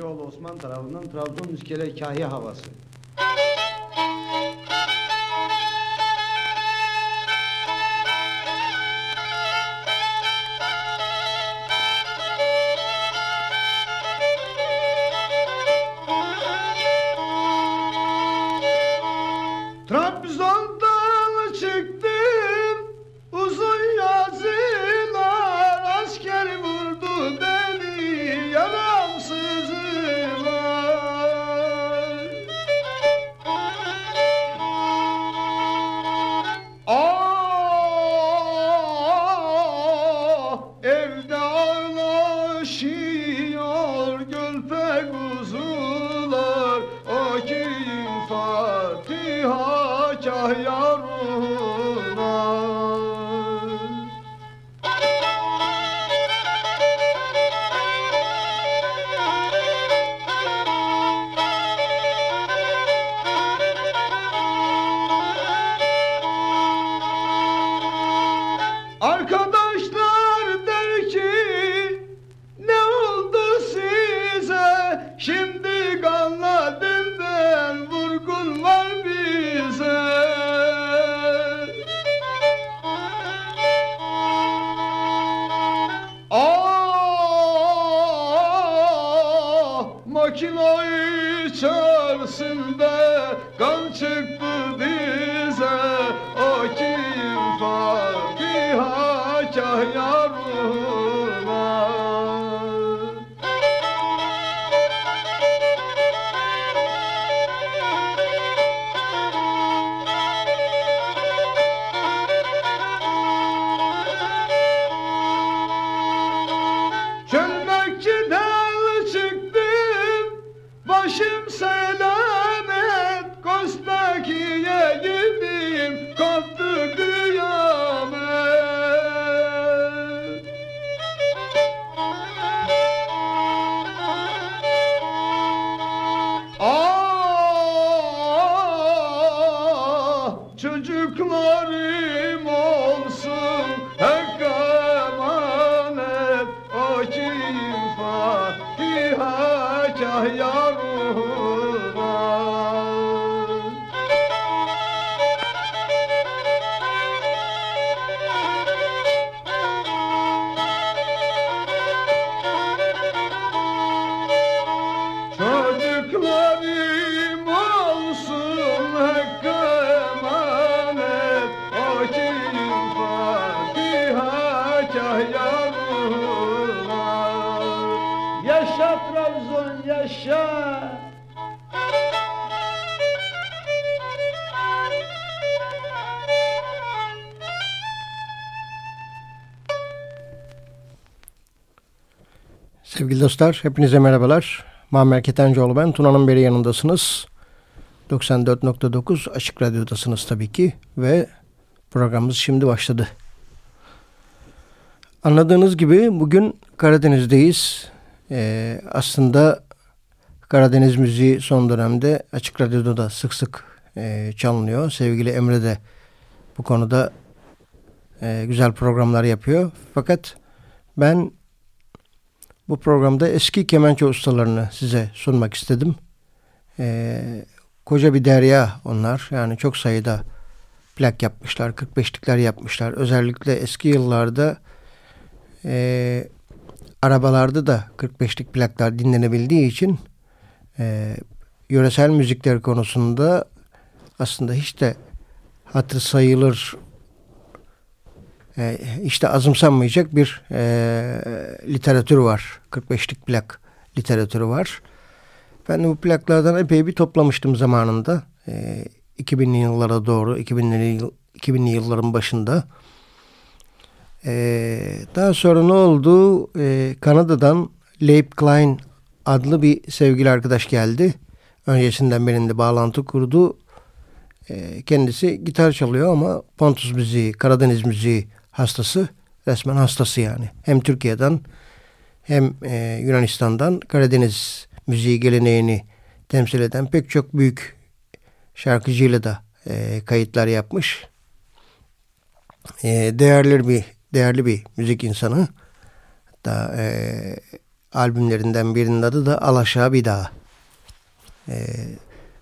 Kılıçoğlu Osman tarafından Trabzon İskele Kahya havası. Dostlar, hepinize merhabalar. Muammer Ketencoğlu ben. Tuna'nın beri yanındasınız. 94.9 Açık Radyo'dasınız tabii ki. Ve programımız şimdi başladı. Anladığınız gibi bugün Karadeniz'deyiz. Ee, aslında Karadeniz müziği son dönemde Açık Radyo'da da sık sık e, çalınıyor. Sevgili Emre de bu konuda e, güzel programlar yapıyor. Fakat ben bu programda eski kemençe ustalarını size sunmak istedim. E, koca bir derya onlar. Yani çok sayıda plak yapmışlar, 45'likler yapmışlar. Özellikle eski yıllarda e, arabalarda da 45'lik plaklar dinlenebildiği için e, yöresel müzikler konusunda aslında hiç de hatır sayılır e, işte azımsanmayacak bir e, literatür var. 45'lik plak literatürü var. Ben bu plaklardan epey bir toplamıştım zamanında. E, 2000'li yıllara doğru, 2000'li 2000'li yılların başında. E, daha sonra ne oldu? E, Kanada'dan Leip Klein adlı bir sevgili arkadaş geldi. Öncesinden benimle bağlantı kurdu. E, kendisi gitar çalıyor ama Pontus müziği, Karadeniz müziği hastası. Resmen hastası yani. Hem Türkiye'den hem e, Yunanistan'dan Karadeniz müziği geleneğini temsil eden pek çok büyük şarkıcıyla da e, kayıtlar yapmış. E, değerli bir değerli bir müzik insanı. Da e, albümlerinden birinin adı da Alaşağı Bir Dağ. E,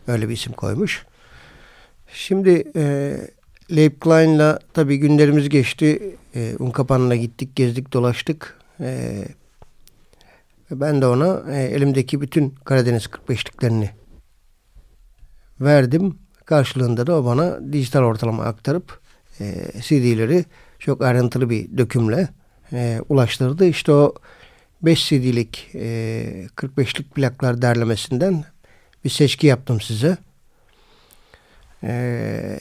öyle bir isim koymuş. Şimdi e, Leip Klein'la tabii günlerimiz geçti. E, Unkapan'la gittik, gezdik, dolaştık. E, ben de ona e, elimdeki bütün Karadeniz 45'liklerini verdim. Karşılığında da o bana dijital ortalama aktarıp e, CD'leri çok ayrıntılı bir dökümle e, ulaştırdı. İşte o 5 CD'lik e, 45'lik plaklar derlemesinden bir seçki yaptım size. E,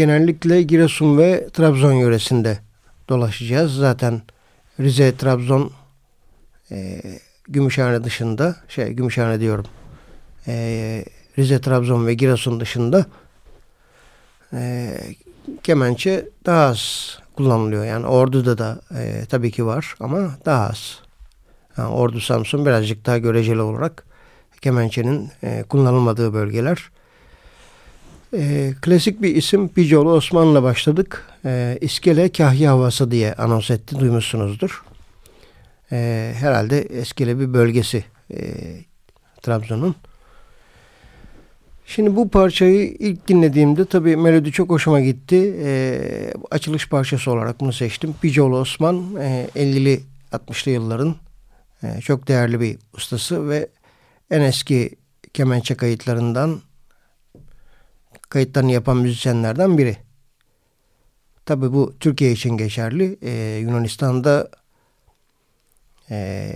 genellikle Giresun ve Trabzon yöresinde dolaşacağız. Zaten Rize, Trabzon, e, Gümüşhane dışında, şey Gümüşhane diyorum, e, Rize, Trabzon ve Giresun dışında e, kemençe daha az kullanılıyor. Yani Ordu'da da e, tabii ki var ama daha az. Yani Ordu, Samsun birazcık daha göreceli olarak kemençenin e, kullanılmadığı bölgeler. E, klasik bir isim Picoğlu Osman'la başladık. E, İskele Kahya Havası diye anons etti. Duymuşsunuzdur. E, herhalde Eskele bir bölgesi e, Trabzon'un. Şimdi bu parçayı ilk dinlediğimde tabii melodi çok hoşuma gitti. E, açılış parçası olarak bunu seçtim. Picoğlu Osman e, 50'li 60'lı yılların e, çok değerli bir ustası ve en eski kemençe kayıtlarından kayıtlarını yapan müzisyenlerden biri. Tabi bu Türkiye için geçerli. Ee, Yunanistan'da e,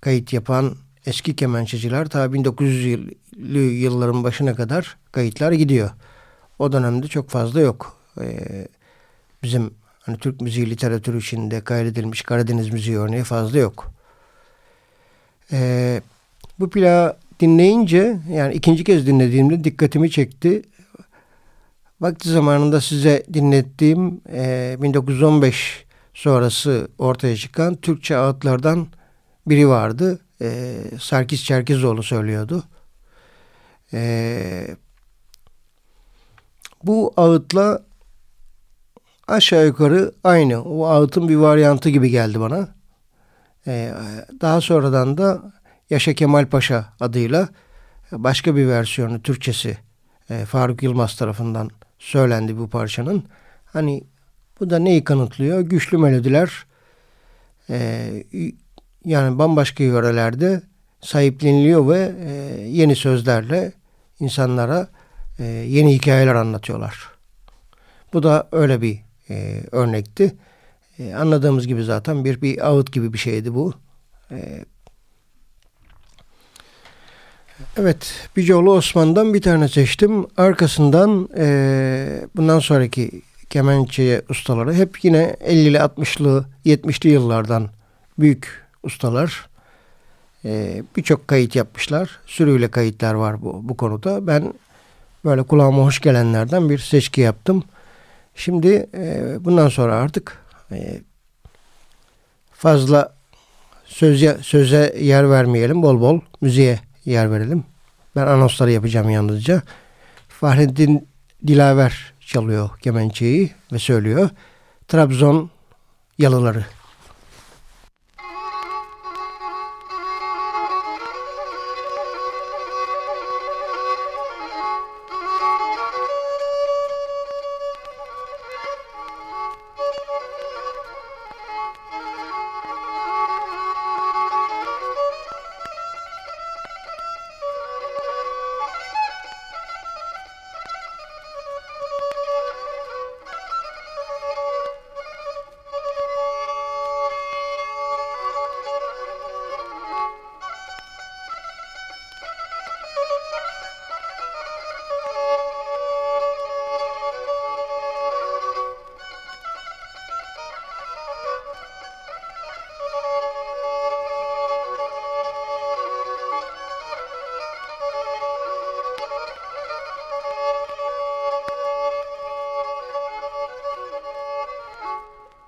kayıt yapan eski kemençeciler ta 1900'lü yılların başına kadar kayıtlar gidiyor. O dönemde çok fazla yok. Ee, bizim hani Türk müziği literatürü içinde kaydedilmiş Karadeniz müziği örneği fazla yok. Ee, bu plağı dinleyince yani ikinci kez dinlediğimde dikkatimi çekti. Vakti zamanında size dinlettiğim e, 1915 sonrası ortaya çıkan Türkçe ağıtlardan biri vardı. E, Sarkis Çerkezoğlu söylüyordu. E, bu ağıtla aşağı yukarı aynı. O ağıtın bir varyantı gibi geldi bana. E, daha sonradan da Yaşa Kemal Paşa adıyla başka bir versiyonu Türkçesi e, Faruk Yılmaz tarafından söylendi bu parçanın. Hani bu da neyi kanıtlıyor? Güçlü melodiler e, yani bambaşka yörelerde sahipleniliyor ve e, yeni sözlerle insanlara yeni hikayeler anlatıyorlar. Bu da öyle bir örnekti. Anladığımız gibi zaten bir, bir ağıt gibi bir şeydi bu. Evet, Bicoğlu Osman'dan bir tane seçtim. Arkasından e, bundan sonraki kemençe ustaları hep yine 50'li, 60'lı, 70'li yıllardan büyük ustalar. E, Birçok kayıt yapmışlar. Sürüyle kayıtlar var bu, bu konuda. Ben böyle kulağıma hoş gelenlerden bir seçki yaptım. Şimdi e, bundan sonra artık e, fazla söze, söze yer vermeyelim. Bol bol müziğe yer verelim. Ben anonsları yapacağım yalnızca. Fahrettin Dilaver çalıyor kemençeyi ve söylüyor. Trabzon yalıları.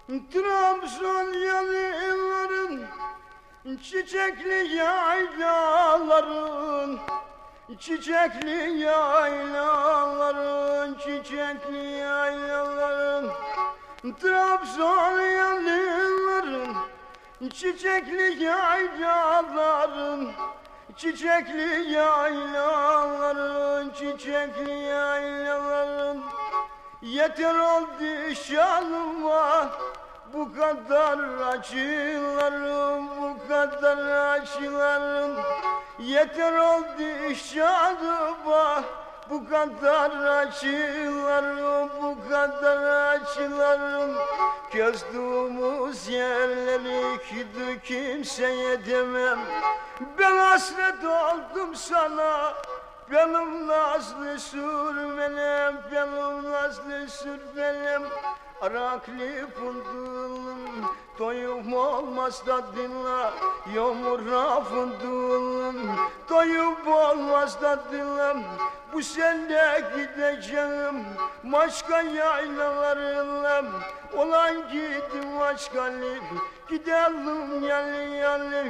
Trabzon yanıların Çiçekli yaylaların Çiçekli yaylaların Çiçekli yaylaların Trabzon yanıların Çiçekli yaylaların Çiçekli yaylaların Çiçekli yaylaların. Yeter oldu şanıma bu kadar acılarım, bu kadar acılarım. Yeter oldu şanıma bu kadar acılarım, bu kadar acılarım. Gezdiğimiz yerleri gidi kimseye demem. Ben hasret oldum sana. Benim nazlı sürmenem, benim nazlı sürmenem Araklı fındığım, toyum olmaz da dinle Yağmura fındığım, toyum olmaz da dinle. Bu sene gideceğim başka yaylalarına Olan gidim başkalı, gidelim yalı yalı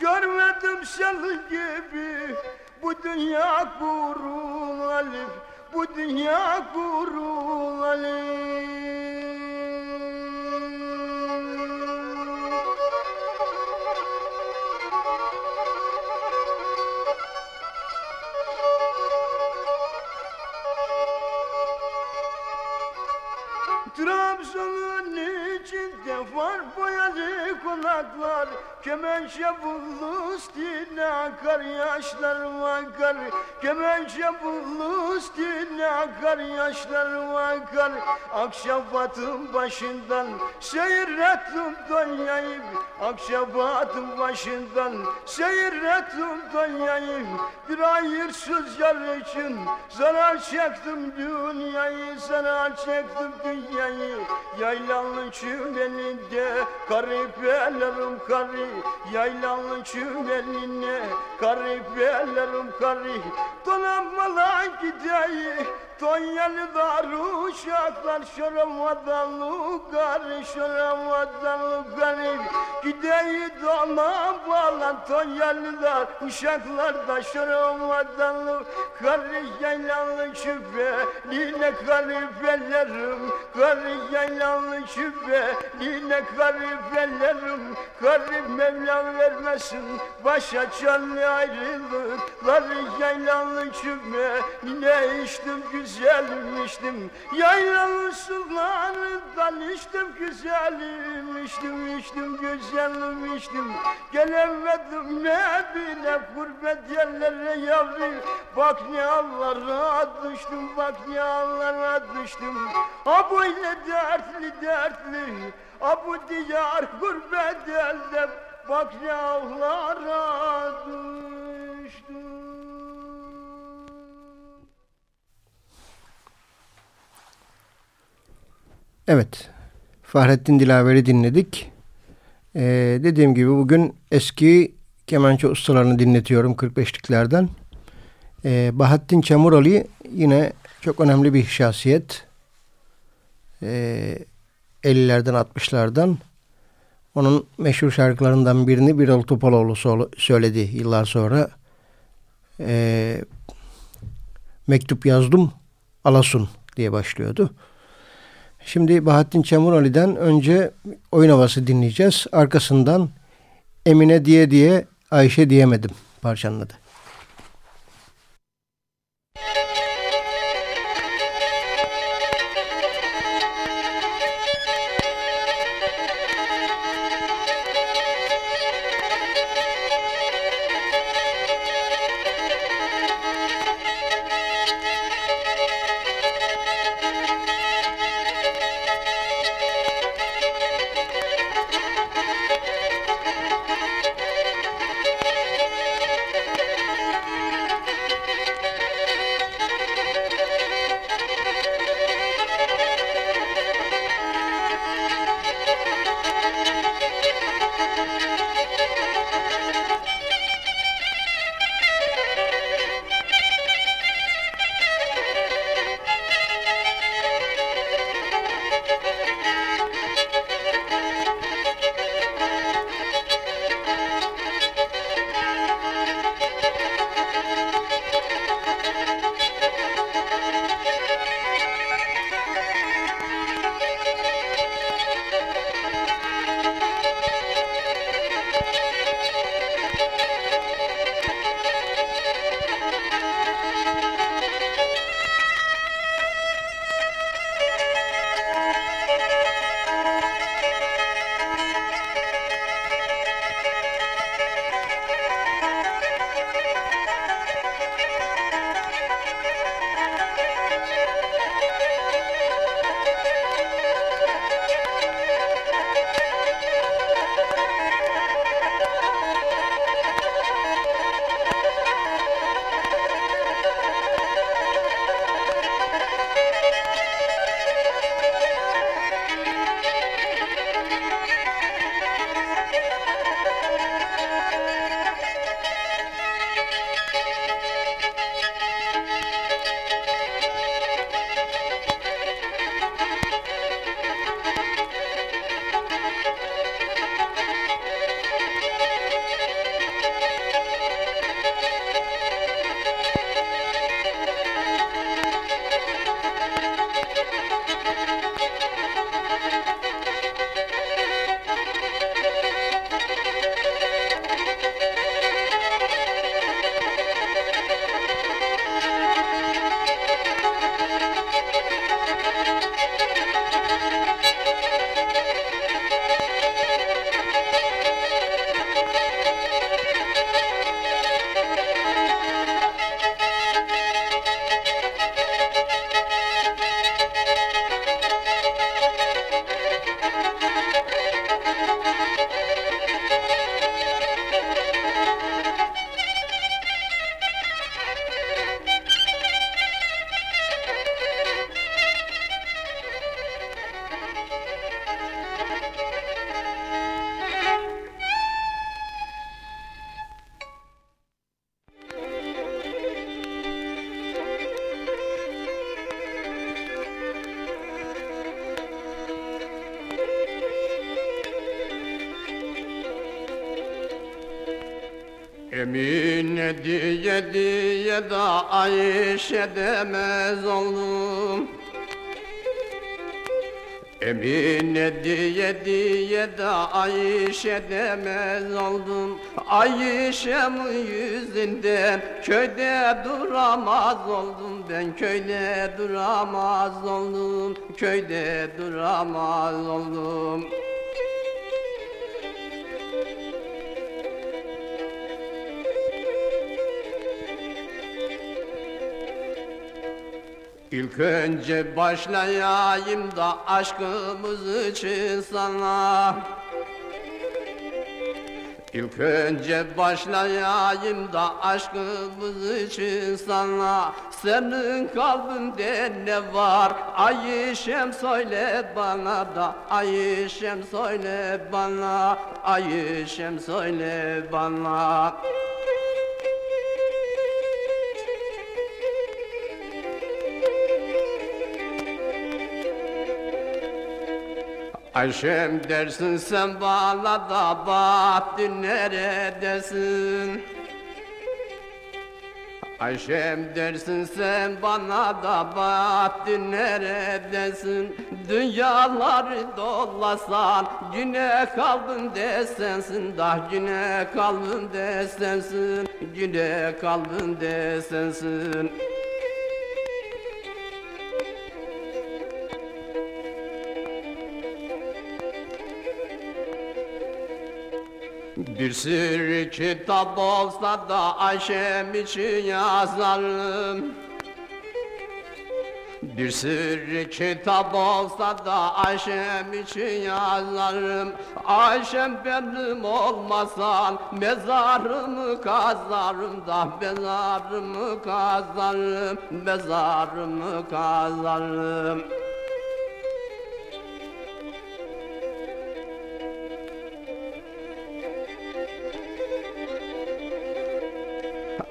Görmedim seni gibi bu dünya kurulalı Bu dünya kurulalı içinde var boyalı konaklar Kemençe bullu üstüne akar yaşlar vakar. Kemençe bullu üstüne akar yaşlar vakar. Akşabatın başından seyrettim Tonya'yı Akşabatın başından seyrettim Tonya'yı Bir hayırsız yar için zarar çektim dünyayı Zarar çektim dünyayı Yaylanlı çümeninde garipelerim karı Yaylanlı çümenine garipelerim karı. Donanmalar gideyi Tonyalılar uşaklar şoramadan lugar şoramadan lugar. Gideyi dona bağlan Tonyalılar uşaklar da şoramadan lugar. Yaylanlı şüphe Line garipelerim Garip yaylanlı şüphe Line garipelerim Garip Mevlam vermesin Başa canlı ayrılıkları Yaylanlı şüphe Ne içtim güzelim Yaylanlı sularından içtim güzelim içtim içtim güzelim içtim Gelemedim ne bile gurbet yerlere yavrum Bak ne Allah'a düştüm bak ne Allah'a düştüm. Ha böyle dertli dertli Ha bu diyar gurbet elde Bak ne Allah'a düştüm Evet. Fahrettin Dilaver'i dinledik. Ee, dediğim gibi bugün eski kemençe ustalarını dinletiyorum 45'liklerden. Ee, Bahattin Çamuralı yine çok önemli bir şahsiyet. Ee, 50'lerden 60'lardan. Onun meşhur şarkılarından birini Birol Topaloğlu söyledi yıllar sonra. E, mektup yazdım Alasun diye başlıyordu. Şimdi Bahattin Çamurali'den önce oyun havası dinleyeceğiz. Arkasından Emine diye diye Ayşe diyemedim parçanın adı. Emine diye diye da Ayşe demez oldum. Emine diye diye da Ayşe demez oldum. Ayşe'min yüzünden köyde duramaz oldum. Ben köyde duramaz oldum Köyde duramaz oldum İlk önce başlayayım da aşkımız için sana İlk önce başlayayım da aşkımız için sana Senin kalbinde ne var? Ayşem söyle bana da Ayşem söyle bana. Ayşem söyle bana. Ayşem dersin sen bana da bahtın neredesin? Ayşem dersin sen bana da bahtın neredesin? Dünyaları dolasan güne kaldın desensin Dah güne kaldın desensin Güne kaldın desensin Bir sürü kitap olsa da Ayşem için yazarım. Bir sürü kitap olsa da Ayşem için yazarım. Ayşem benim olmasan mezarımı kazarım da Mezarımı kazarım, mezarımı kazarım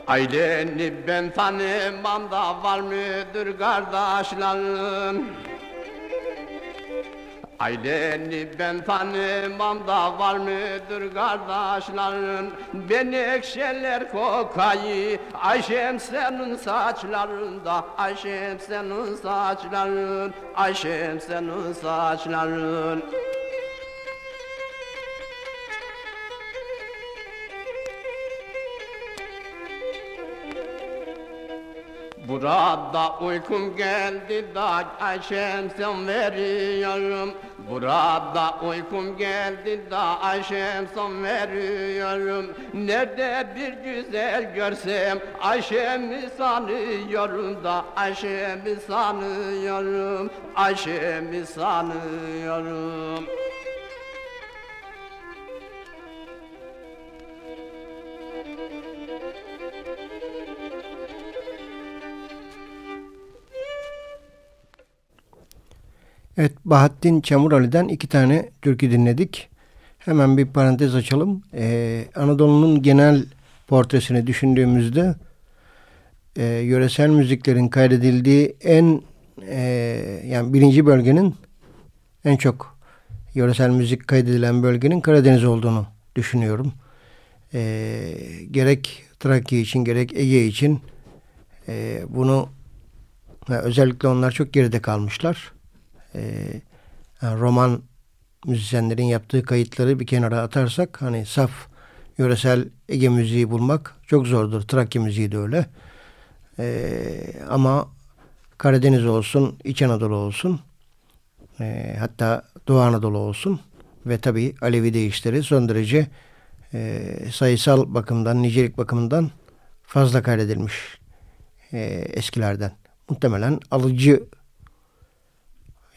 Aileni ben tanımam da var mıdır kardeşlerim? Aileni ben tanımam da var mıdır kardeşlerin Benekşeler kokayı Ayşem senin saçlarında Ayşem senin saçların Ayşem senin saçların Burada uykum geldi da Ayşem sen veriyorum. Burada uykum geldi da Ayşem son veriyorum. Nerede bir güzel görsem Ayşem'i sanıyorum da Ayşem'i sanıyorum. Ayşem'i sanıyorum Evet Bahattin Çamurali'den iki tane türkü dinledik. Hemen bir parantez açalım. Ee, Anadolu'nun genel portresini düşündüğümüzde e, yöresel müziklerin kaydedildiği en e, yani birinci bölgenin en çok yöresel müzik kaydedilen bölgenin Karadeniz olduğunu düşünüyorum. E, gerek Trakya için gerek Ege için e, bunu özellikle onlar çok geride kalmışlar e, roman müzisyenlerin yaptığı kayıtları bir kenara atarsak hani saf yöresel Ege müziği bulmak çok zordur. Trakya müziği de öyle. E, ama Karadeniz olsun, İç Anadolu olsun, e, hatta Doğu Anadolu olsun ve tabii Alevi deyişleri son derece e, sayısal bakımdan, nicelik bakımından fazla kaydedilmiş e, eskilerden. Muhtemelen alıcı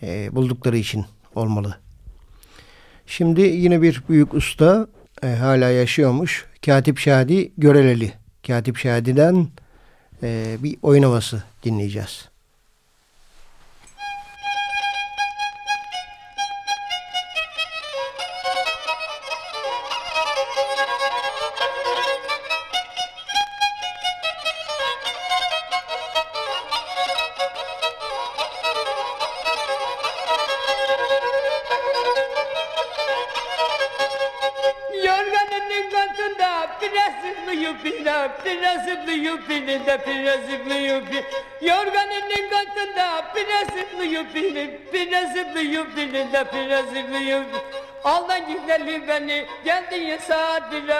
e, buldukları için olmalı. Şimdi yine bir büyük usta e, hala yaşıyormuş. Katip Şadi Göreleli. Katip Şadi'den e, bir oyun havası dinleyeceğiz.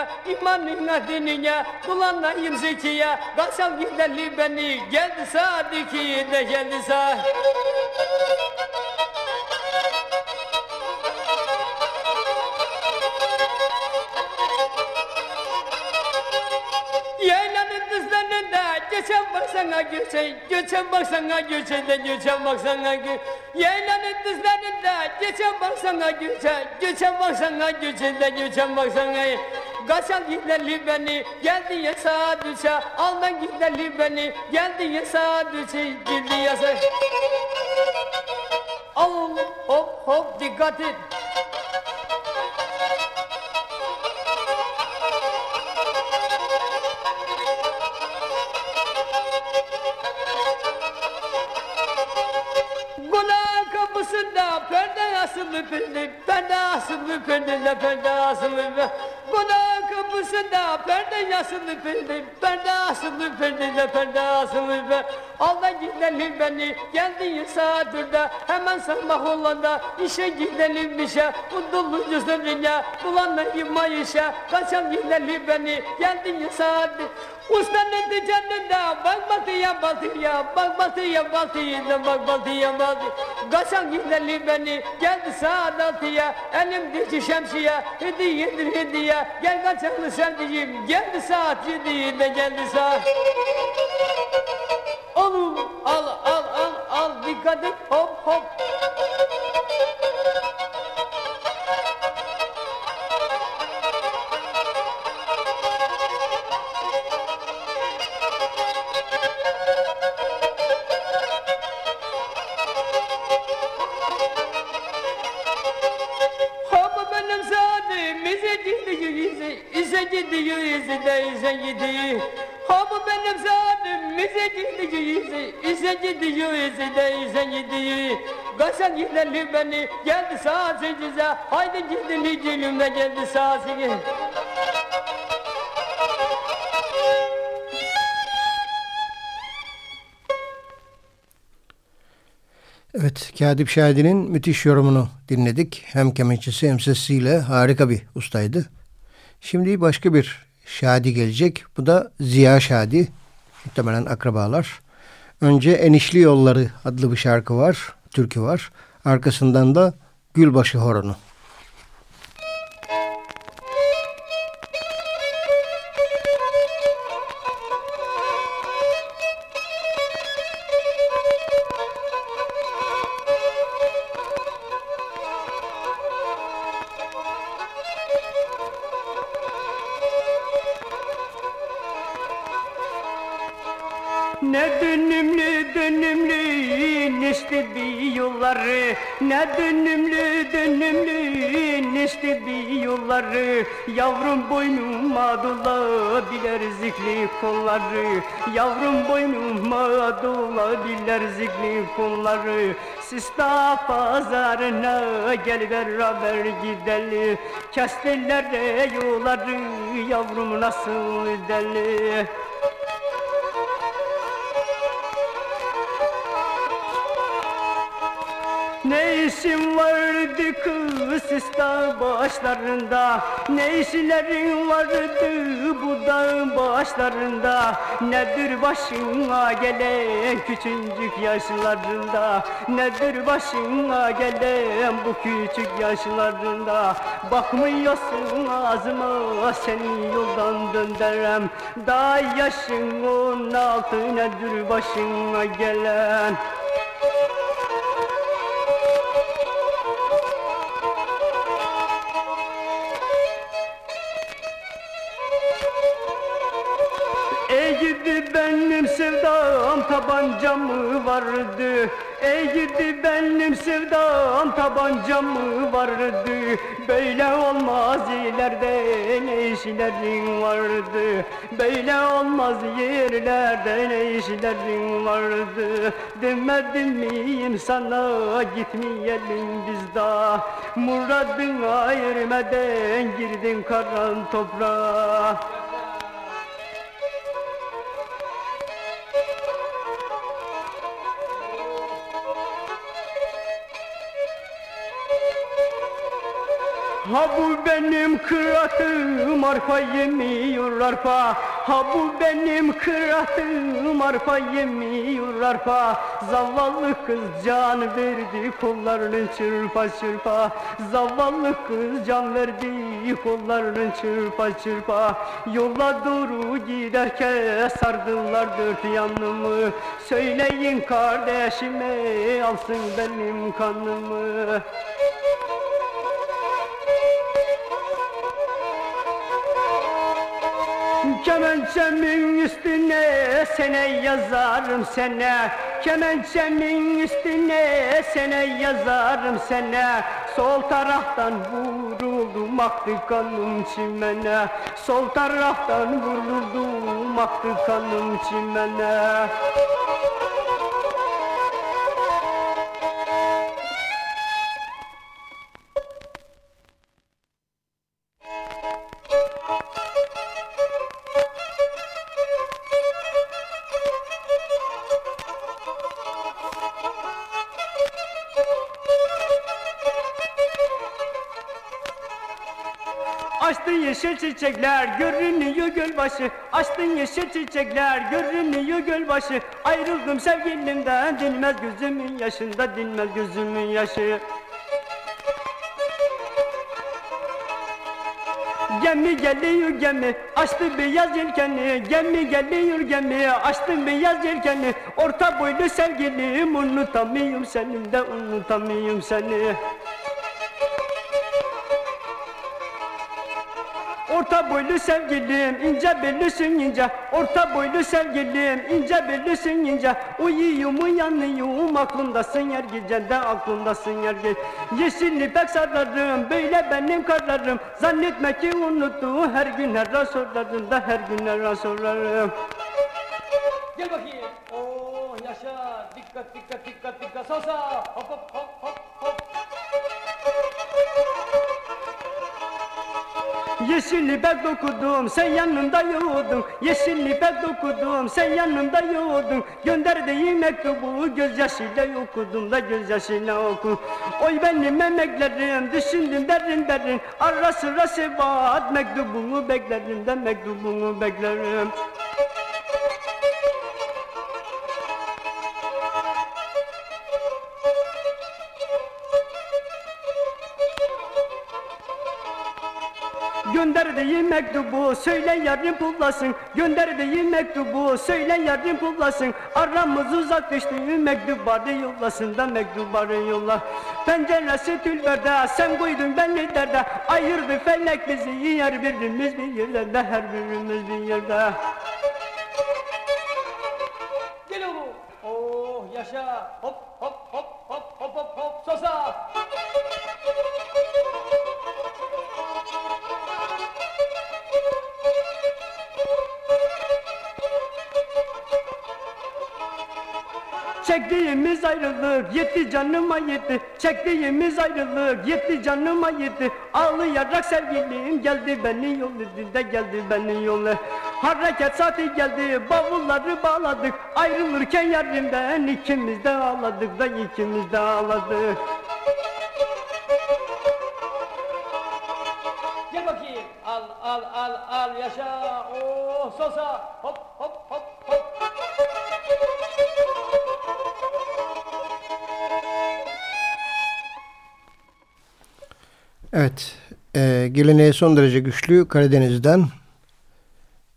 Bile, imanın dinine, kullanayım zekiye. Kaçal gidelim beni, geldi saat iki de geldi dızlarında geçen baksana göçen, geçen baksana göçen de geçen baksana gö. Yaylanın dızlarında geçen baksana göçen, geçen baksana göçen de geçen baksana Kaçan giderli beni, geldi ya saat üçe Aldan giderli beni, geldi ya saat üçe Girdi ya saat Allah hop hop dikkat et. Perde asılı perde, perde asılı perde, perde asılı perde. Kapısında perde yasılı perde, perde asılı perde, perde asılı perde. Allah gidelim beni, geldiğin saat burada, hemen sabah olanda işe gidelim işe, mutluluk yüzlerine, bulanmayayım ayışa, kaçan gidelim beni, geldiğin saat Ustanın düzeninde bak batıya batıya bak batıya batıya bak batıya batıya Kaçan gidelim beni geldi saat altıya elimdeki şemsiye hediyedir hediye. Gel kaçanlı sevdiğim geldi saat yedide geldi saat. Oğlum al al al al dikkat et hop Hop Gidelim beni geldi sekize Haydi gidin hicilime geldi sekize Evet, Kadip Şadi'nin müthiş yorumunu dinledik. Hem kemençesi hem sesiyle harika bir ustaydı. Şimdi başka bir Şadi gelecek. Bu da Ziya Şadi. Muhtemelen akrabalar. Önce Enişli Yolları adlı bir şarkı var, türkü var. Arkasından da Gülbaşı Horonu. Kolları Sista pazarına gel beraber gidelim. Kestirler yolları yavrum nasıl deli Ne işin vardı kız sista başlarında? Ne işlerin vardı bu dağın başlarında? Nedir başına gelen küçücük yaşlarında? Nedir başına gelen bu küçük yaşlarında? Bakmıyorsun ağzıma seni yoldan döndürem. Daha yaşın on altı nedir başına gelen tabancam vardı. Ey gidi benim sevdam tabancam vardı. Böyle olmaz ileride ne işlerin vardı? Böyle olmaz yerlerde ne işlerin vardı? Demedim miyim sana gitmeyelim biz daha Muradın ayırmadan girdin karan toprağa Ha bu benim kıratım arpa yemiyor arpa. Ha bu benim kıratım arpa yemiyor arpa. Zavallı kız can verdi kollarının çırpa çırpa. Zavallı kız can verdi kollarının çırpa çırpa. Yola doğru giderken sardılar dört yanımı. Söyleyin kardeşime alsın benim kanımı Kemençemin üstüne sene yazarım sene. Kemençemin üstüne sene yazarım sene. Sol taraftan vuruldum aktı kanım çimene. Sol taraftan vuruldum aktı kanım çimene yeşil çiçekler görünüyor gölbaşı. Açtın yeşil çiçekler görünüyor gölbaşı. Ayrıldım sevgilimden dinmez gözümün yaşında dinmez gözümün yaşı. Gemi geliyor gemi açtı beyaz yelkeni. Gemi geliyor gemi açtı beyaz yelkeni. Orta boylu sevgilim unutamıyorum seni de unutamıyorum seni Orta boylu sevgilim ince bellisin ince. Orta boylu sevgilim ince bellisin ince. Uyuyum uyanıyorum aklımdasın yer gecede aklımdasın yer gece Yeşil ipek sararım böyle benim kararım. Zannetme ki unuttu her gün her an sorarım da her gün her an dokudum sen yanımda yoğurdun Yeşil ipek dokudum sen yanımda yoğurdun Gönderdiğin mektubu gözyaşıyla okudum da gözyaşıyla oku Oy benim emeklerim düşündüm derin derin. Ara sıra sebat mektubumu beklerim de mektubumu beklerim mektubu söyle yarın pullasın Gönderdiğim mektubu söyle yarın pullasın. Aramız uzak düştü mektubarı yollasın da mektubarı yolla. Penceresi tülberde sen koydun beni derde? Ayırdı felek bizi her birimiz bir yerde Her birimiz bir yerde. Gel oğlum. Oh yaşa. Hop hop Çektiğimiz ayrılık yetti canıma yetti. Çektiğimiz ayrılık yetti canıma yetti. Ağlayarak sevgilim geldi beni yol de geldi beni yol Hareket saati geldi bavulları bağladık. Ayrılırken yarimden ikimiz de ağladık da ikimiz de ağladık. Gel bakayım. Al al al al yaşa. Oh sosa. Hop hop hop Evet, e, geleneği son derece güçlü Karadeniz'den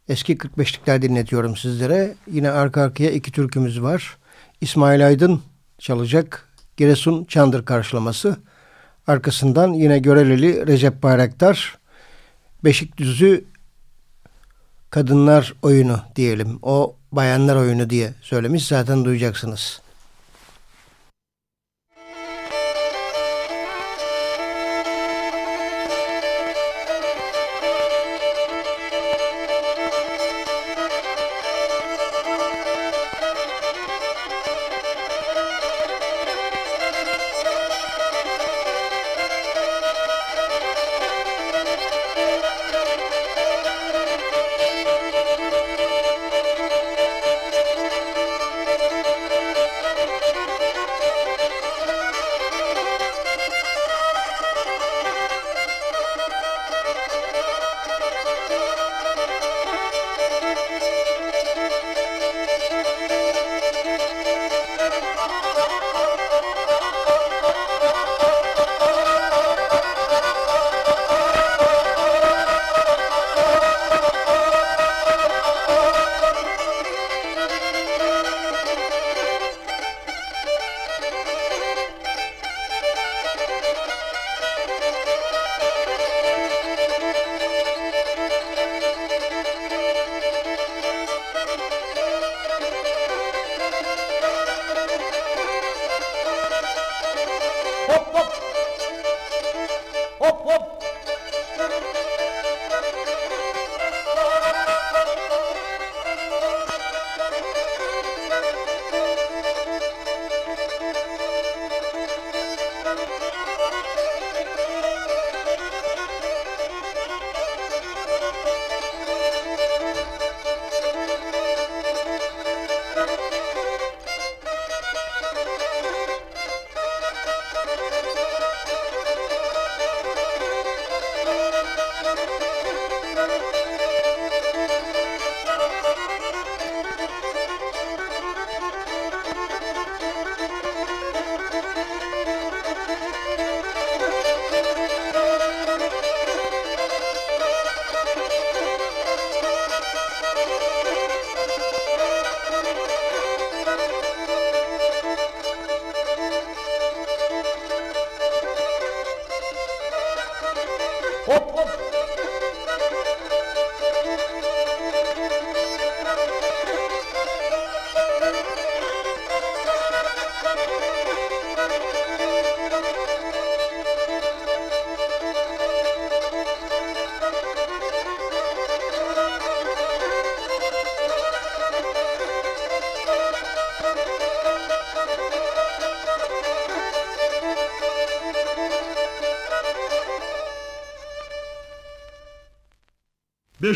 eski 45'likler dinletiyorum sizlere. Yine arka arkaya iki türkümüz var. İsmail Aydın çalacak Giresun Çandır karşılaması. Arkasından yine Görelili Recep Bayraktar Beşikdüzü Kadınlar Oyunu diyelim. O bayanlar oyunu diye söylemiş zaten duyacaksınız.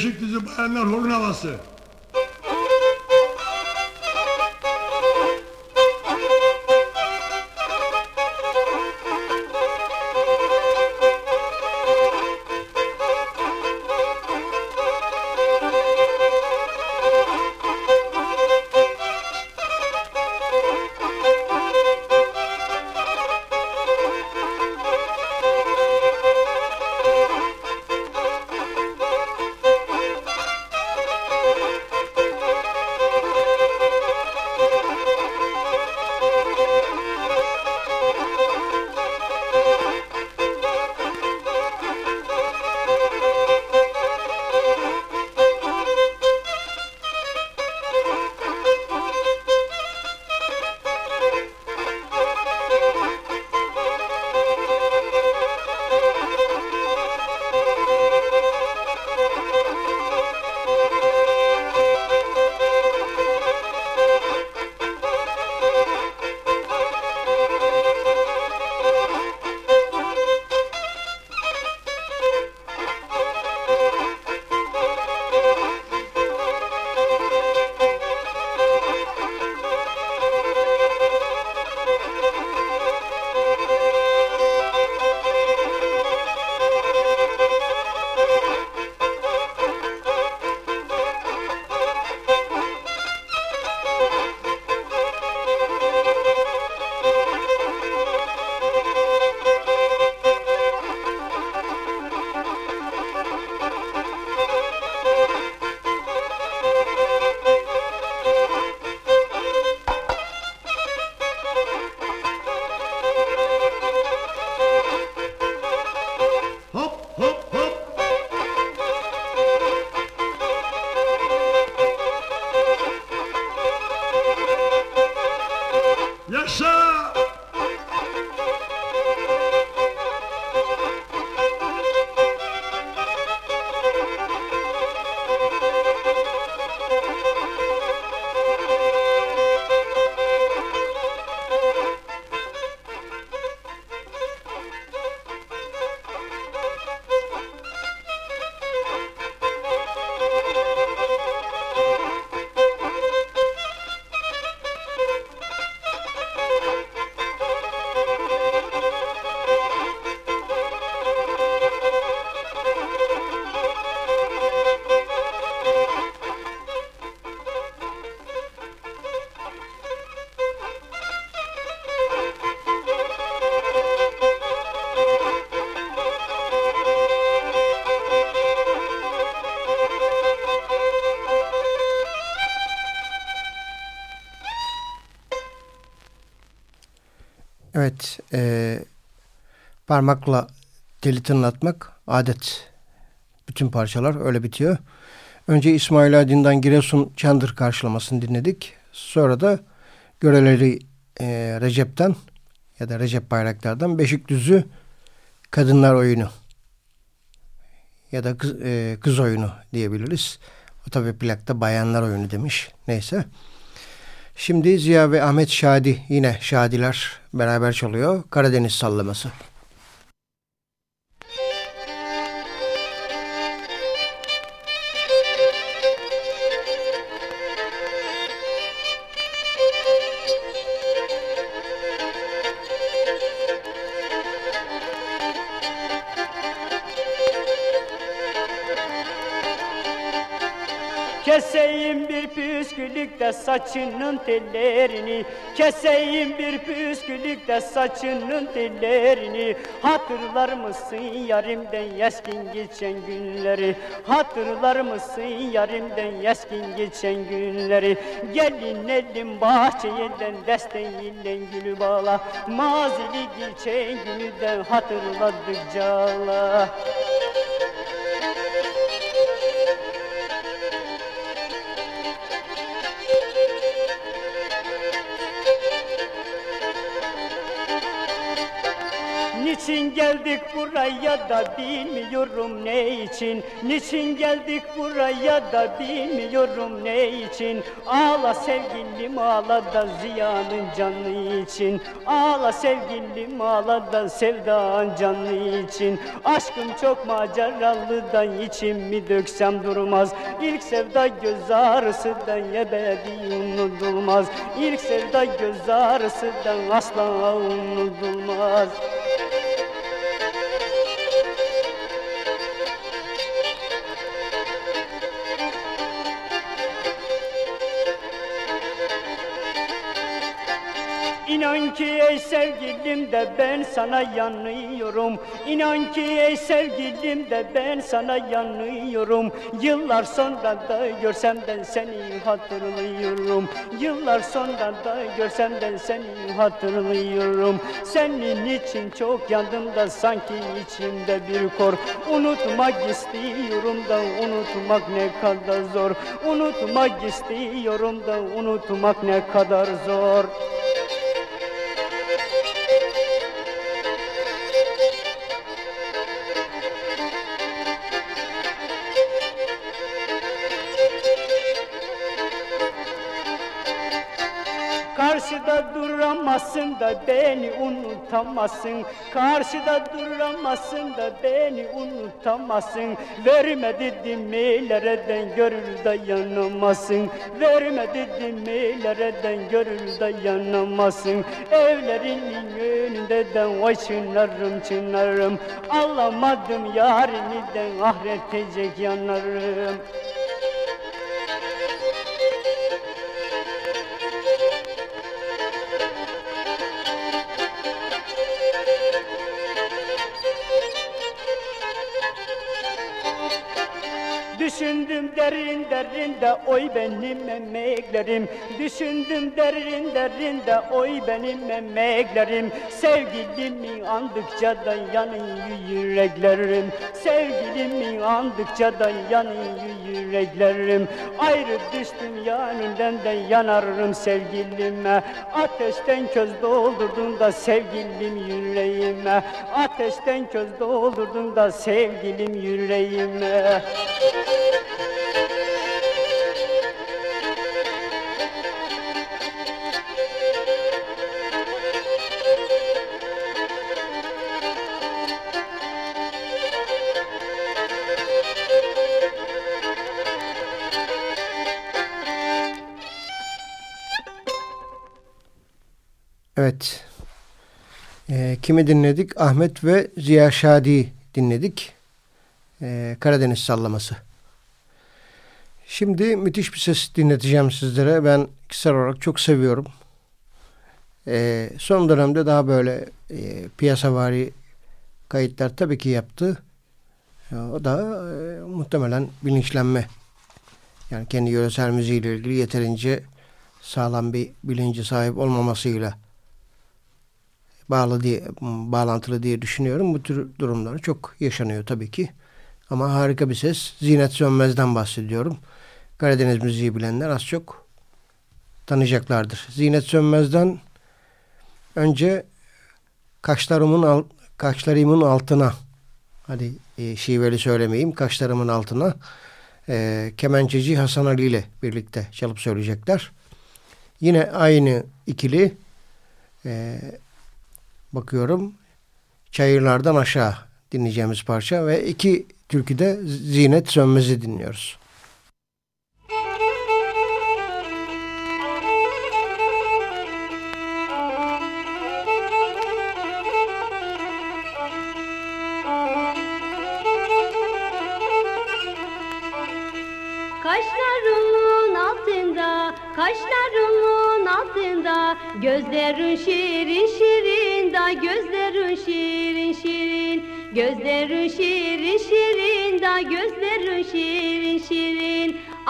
Beşikdüzü Bayanlar Horun Havası. Evet, eee, parmakla teli tınlatmak adet. Bütün parçalar öyle bitiyor. Önce İsmail Aydın'dan Giresun Çandır karşılamasını dinledik. Sonra da göreleri eee, Recep'ten ya da Recep Bayraktar'dan Beşikdüzü Kadınlar Oyunu ya da kız, eee, kız oyunu diyebiliriz. O tabi plakta bayanlar oyunu demiş. Neyse. Şimdi Ziya ve Ahmet Şadi yine Şadiler beraber çalıyor. Karadeniz sallaması. Saçının tellerini Keseyim bir püskülükte saçının tellerini. Hatırlar mısın yarimden yeskin geçen günleri? Hatırlar mısın yarimden yeskin geçen günleri? Gelin elim bahçeyden desteğiyle gülü bağla. Mazili geçen günüden hatırladıkça Allah geldik buraya da bilmiyorum ne için? Niçin geldik buraya da bilmiyorum ne için? Ağla sevgilim ağla da ziyanın canı için. Ağla sevgilim ağla da sevdan canı için. Aşkım çok maceralıdan içimi döksem durmaz. İlk sevda göz ağrısından ebedi unutulmaz. İlk sevda göz ağrısından asla unutulmaz sevgilim de ben sana yanıyorum. İnan ki ey sevgilim de ben sana yanıyorum. Yıllar sonra da görsem ben seni hatırlıyorum. Yıllar sonra da görsem ben seni hatırlıyorum. Senin için çok yandım da sanki içimde bir kor. Unutmak istiyorum da unutmak ne kadar zor. Unutmak istiyorum da unutmak ne kadar zor da beni unutamazsın Karşıda duramazsın da beni unutamazsın Verme dedim eylereden görür dayanamazsın Verme dedim eylereden görür dayanamazsın Evlerinin önünde de vay çınarım. Çınarım Alamadım yarini de ahretecek yanarım derin derinde oy benim emeklerim. Düşündüm derin derinde oy benim emeklerim. Sevgilimi andıkça da yanıyor yüreklerim. Sevgilimi andıkça da yanıyor yüreklerim. Ayrı düştüm yanından da yanarım sevgilime. Ateşten köz doldurdun da sevgilim yüreğime. Ateşten köz doldurdun da sevgilim yüreğime Evet. Ee, kimi dinledik? Ahmet ve Ziya Şadi dinledik. Ee, Karadeniz sallaması. Şimdi müthiş bir ses dinleteceğim sizlere. Ben kişisel olarak çok seviyorum. Ee, son dönemde daha böyle e, piyasavari kayıtlar tabii ki yaptı. O da e, muhtemelen bilinçlenme. Yani kendi yöresel müziğiyle ilgili yeterince sağlam bir bilinci sahip olmamasıyla bağlı diye, bağlantılı diye düşünüyorum. Bu tür durumları çok yaşanıyor tabii ki. Ama harika bir ses. Zinet Sönmez'den bahsediyorum. Karadeniz müziği bilenler az çok tanıyacaklardır. Zinet Sönmez'den önce kaşlarımın al, kaşlarımın altına hadi e, şiveli söylemeyeyim kaşlarımın altına e, kemençeci Hasan Ali ile birlikte çalıp söyleyecekler. Yine aynı ikili e, bakıyorum Çayırlardan Aşağı dinleyeceğimiz parça ve iki türküde Zinet Sönmez'i dinliyoruz.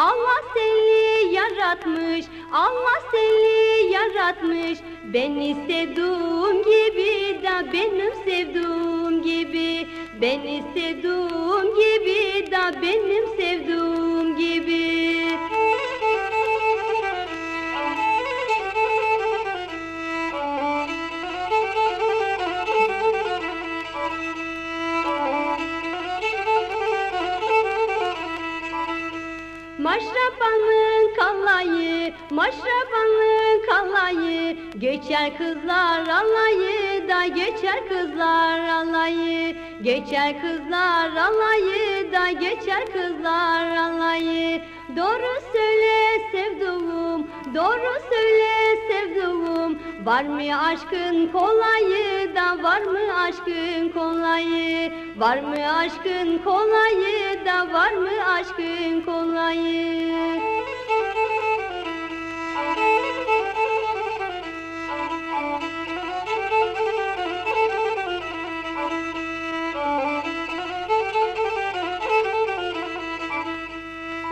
Allah seni yaratmış, Allah seni yaratmış. Beni sevduğum gibi da benim sevduğum gibi. Beni sevduğum gibi da benim sevduğum Maşrabanın kalayı, maşrabanın kalayı Geçer kızlar alayı da geçer kızlar alayı Geçer kızlar alayı da geçer kızlar alayı Doğru söyle sevduğum, doğru söyle sevduğum Var mı aşkın kolayı da var mı aşkın kolayı? Var mı aşkın kolayı da var mı aşkın kolayı?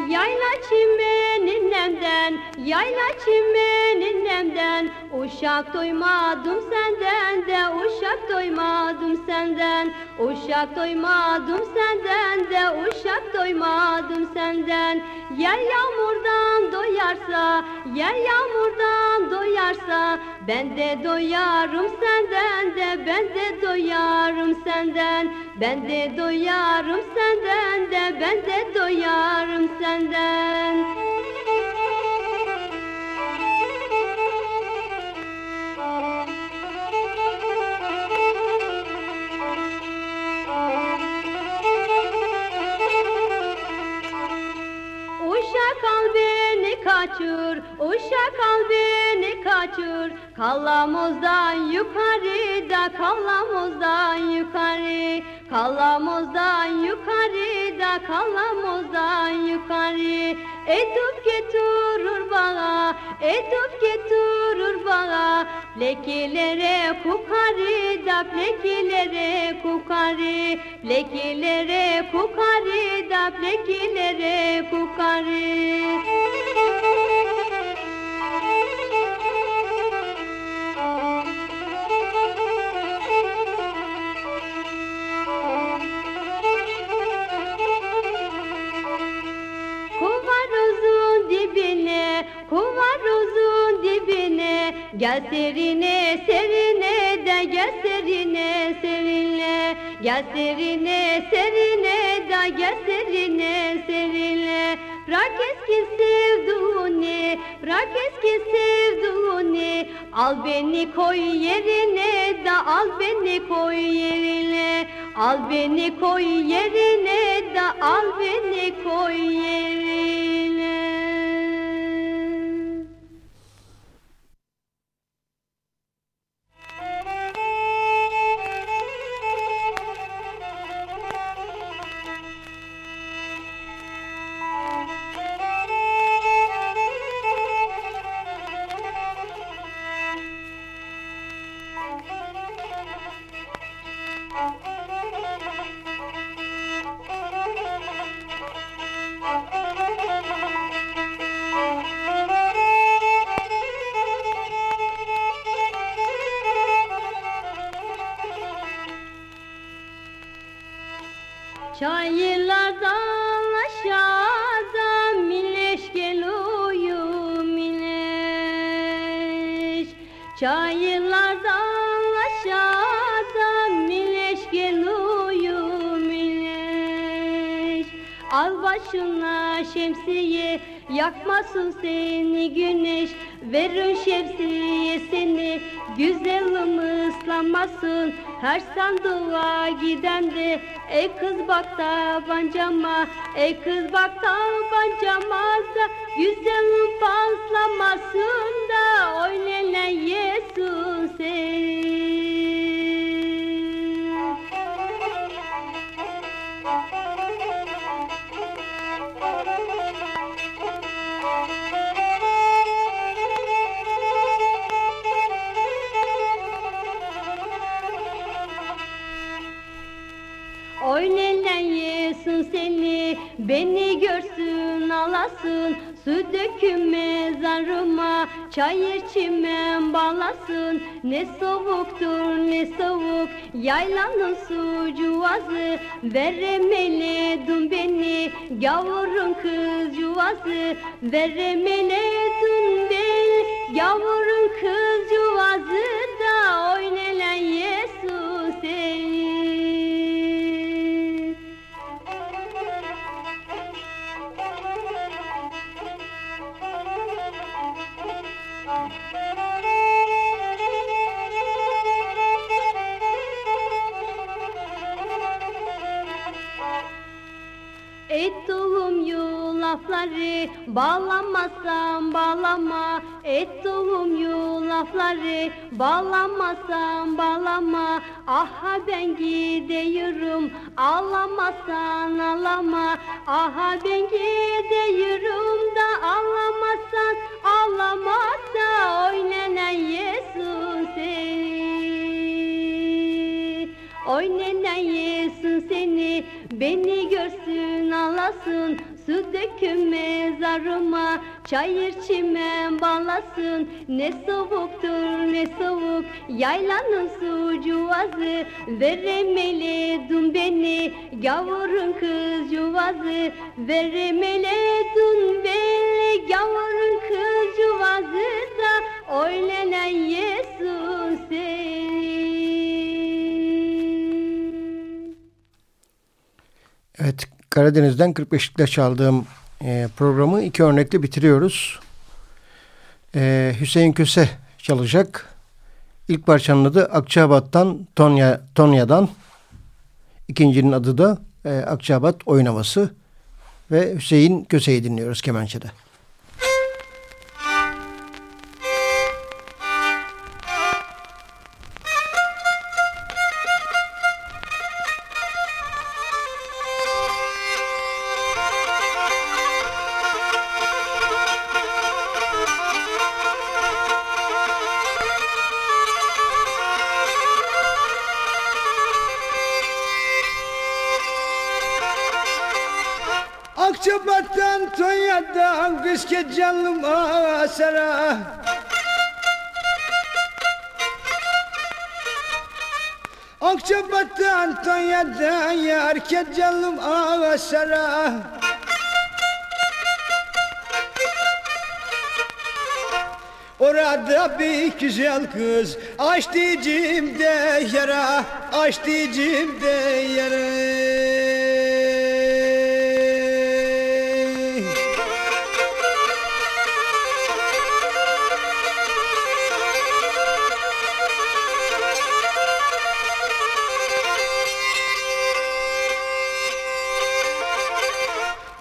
Yayla çimenin nemden, yayla çimenin nemden. Uşak doymadım senden de, uşak doymadım senden. Uşak doymadım senden de, uşak doymadım senden. Yer yağmurdan doyarsa, yer yağmurdan doyarsa Ben de doyarım senden de, ben de doyarım senden. Ben de doyarım senden de, ben de doyarım senden kaçır, uşak al beni kaçır. Kalamozdan yukarıda, kalamozdan yukarı. Kalamozdan yukarıda, kalamozdan yukarı Etup getirur bana, etup getirur bana. Lekilere kukarı da, lekilere kukarı. Lekilere kukarı da, lekilere kukarı Gel serine serine de gel serine serine Gel serine serine de gel serine serine Bırak eski sevduğunu, bırak eski sevduğunu Al beni koy yerine de al beni koy yerine. Al beni koy yerine de al beni koy yerine yakmasın seni güneş Verin şemsiyesini. Güzelim ıslanmasın Her sandığa giden de. Ey kız bak tabancama Ey kız bak tabancama da güzelim patlamasın da Oynelen yesin seni Beni görsün alasın Su döküme zarıma Çayır çimen balasın. Ne soğuktur ne soğuk Yaylanın sucuğazı Veremele beni Gavurun kız yuvazı Veremele beni Gavurun kız yuvazı lafları Bağlamazsam bağlama Et doğum yulafları Bağlamazsam bağlama. Aha ben gidiyorum Ağlamazsan ağlama. Aha ben gidiyorum da Ağlamazsan ağlamazsa Oynenen yesun seni. Oy nenen yesin seni Beni görsün alasın Su dökülmez arıma Çayır çimen balasın. Ne soğuktur ne soğuk Yaylanın su cuvazı. Veremeledun beni Gavurun kız cuvazı. Veremeledun beni Gavurun kız cuvazı da Oylenen yesun seni Evet, Karadeniz'den 45'likle çaldığım e, programı iki örnekle bitiriyoruz. E, Hüseyin Köse çalacak. İlk parçanın adı Akçabat'tan Tonya, Tonya'dan. İkincinin adı da e, Akçabat Oyun Havası. Ve Hüseyin Köse'yi dinliyoruz kemençede. Kız. Açtı içimde yara Açtı içimde yara.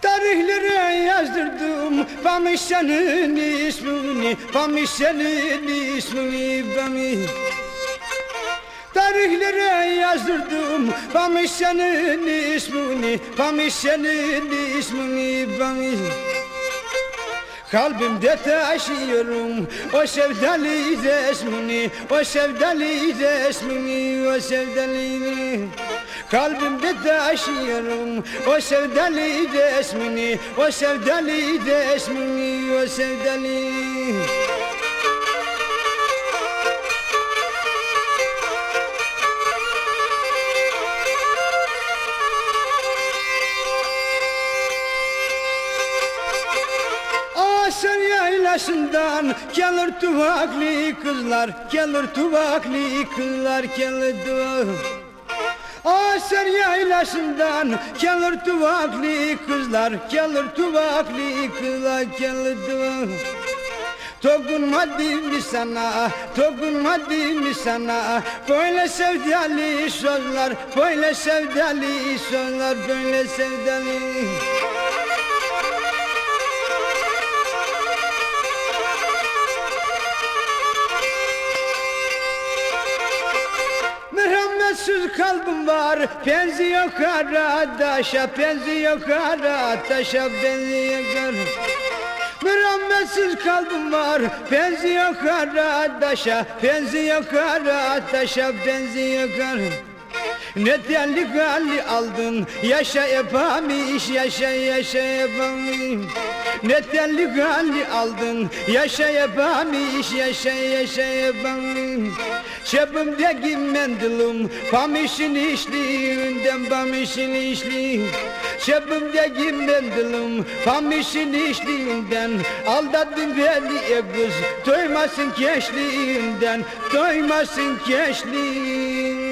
Tarihlere yazdırdım Pamişan'ın ismini Pamişan'ın ismini Pamişan'ın ismini Pamişan'ın ismini Pami Kalbimde taşıyorum o sevdalı resmini O sevdalı resmini O sevdalı Kalbimde taşıyorum o sevdalı resmini O sevdalı resmini O sevdalı gelir tuvaklı kızlar Gelir tuvaklı kızlar gelir tuvaklı Asır yaylasından gelir tuvaklı kızlar Gelir tuvaklı kızlar gelir tuvaklı Dokunmadı mı sana, dokunmadı mı sana? Böyle sevdalı sözler, böyle sevdalı sözler Böyle sevdalı Benziyor kara taşa Benziyor kara taşa Benziyor kara Merhametsiz kalbim var Benziyor kara taşa Benziyor kara taşa Benziyor kara ne deli gali aldın? Yaşa yapamış Yaşa yaşa yapamış Ne deli gali aldın? Yaşa yapamış Yaşa yaşa yapamış Cebimdeki mendilim Pamişin işliğinden Pamişin işliği. Cebimdeki mendilim Pamişin işliğinden. Aldattın beni e kız Doymasın gençliğinden Doymasın gençliğinden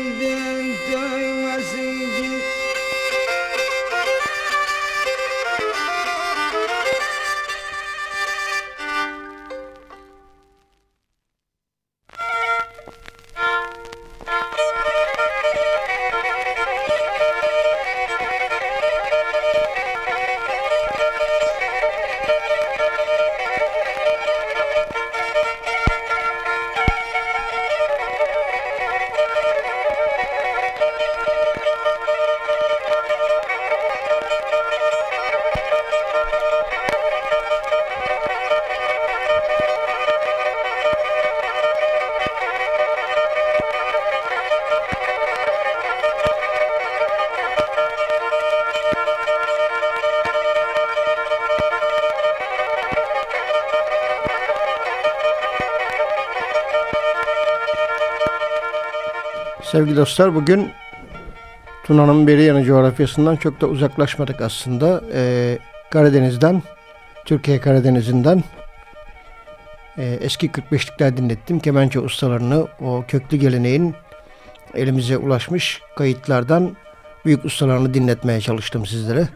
Sevgili dostlar bugün Tuna'nın beri yanı coğrafyasından çok da uzaklaşmadık aslında. Ee, Karadeniz'den, Türkiye Karadeniz'inden e, eski 45'likler dinlettim. Kemençe ustalarını o köklü geleneğin elimize ulaşmış kayıtlardan büyük ustalarını dinletmeye çalıştım sizlere.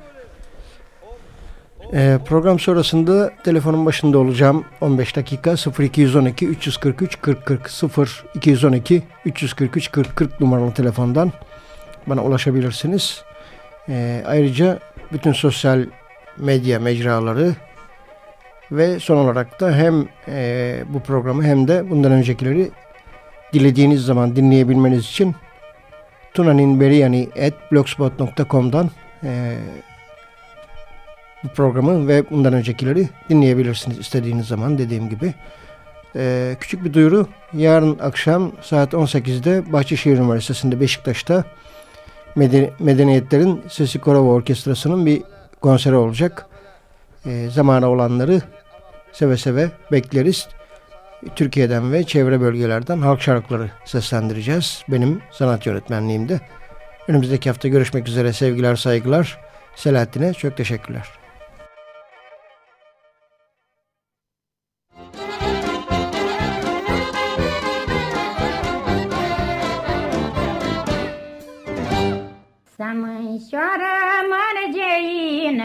Ee, program sonrasında telefonun başında olacağım 15 dakika 0212 343 40 40 0 212 343 40 40 numaralı telefondan bana ulaşabilirsiniz. Ee, ayrıca bütün sosyal medya mecraları ve son olarak da hem e, bu programı hem de bundan öncekileri dilediğiniz zaman dinleyebilmeniz için tunaninberiyani.blogspot.com'dan e, bu programı ve bundan öncekileri dinleyebilirsiniz istediğiniz zaman dediğim gibi. Ee, küçük bir duyuru. Yarın akşam saat 18'de Bahçeşehir Üniversitesi'nde Beşiktaş'ta Medeniyetlerin Sesi Korova Orkestrası'nın bir konseri olacak. Ee, zamana olanları seve seve bekleriz. Türkiye'den ve çevre bölgelerden halk şarkıları seslendireceğiz. Benim sanat yönetmenliğimde. Önümüzdeki hafta görüşmek üzere sevgiler saygılar. Selahattin'e çok teşekkürler.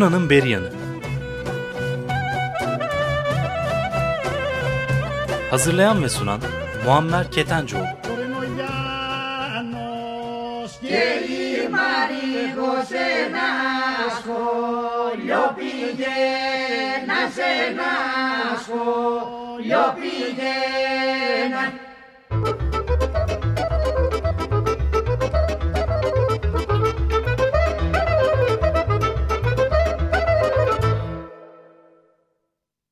Tuna'nın Beryanı Hazırlayan ve sunan Muammer Ketencoğlu